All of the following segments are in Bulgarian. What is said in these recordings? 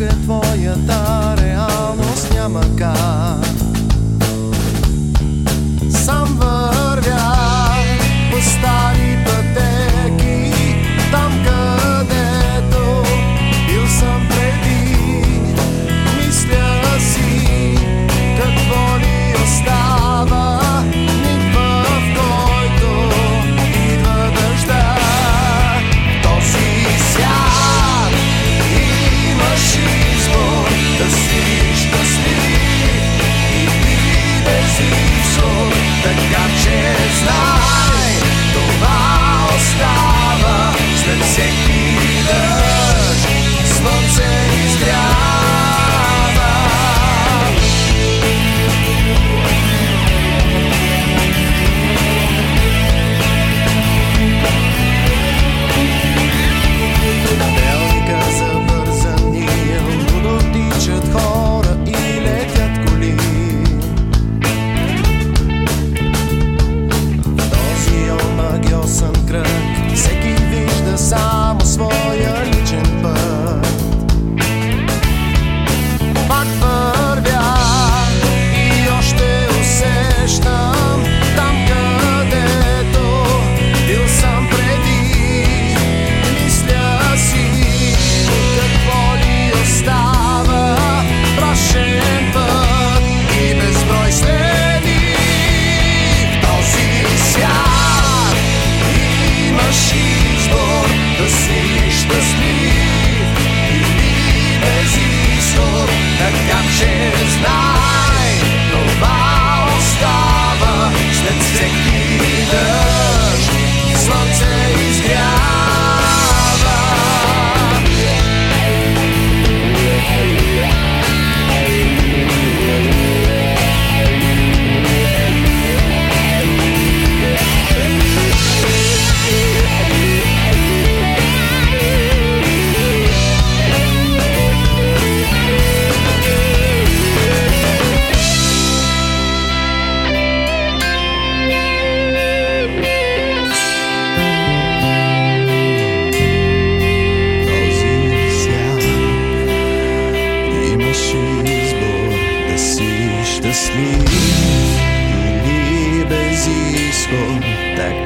looking for. Знай, това остава след всеки branches.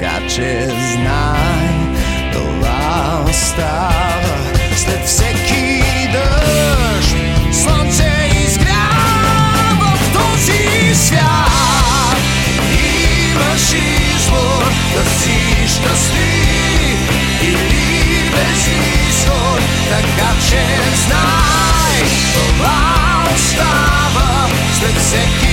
Така че знай това остава след всеки дъжд. Слънце изгрява в този свят. Имаш избор да си щастлив или без изход, така че знай това остава след всеки